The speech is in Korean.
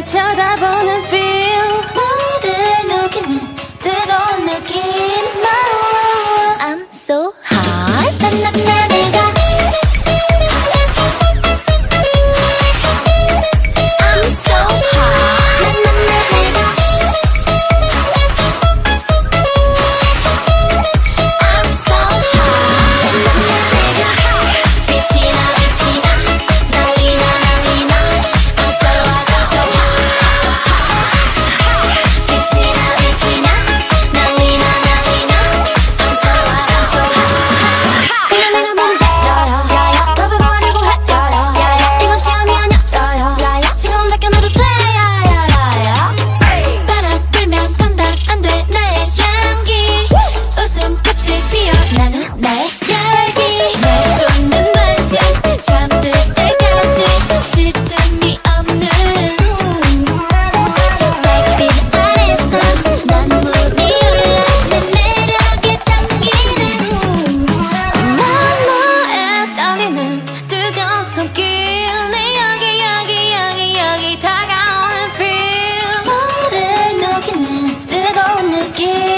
여길 쳐다보는 feel again.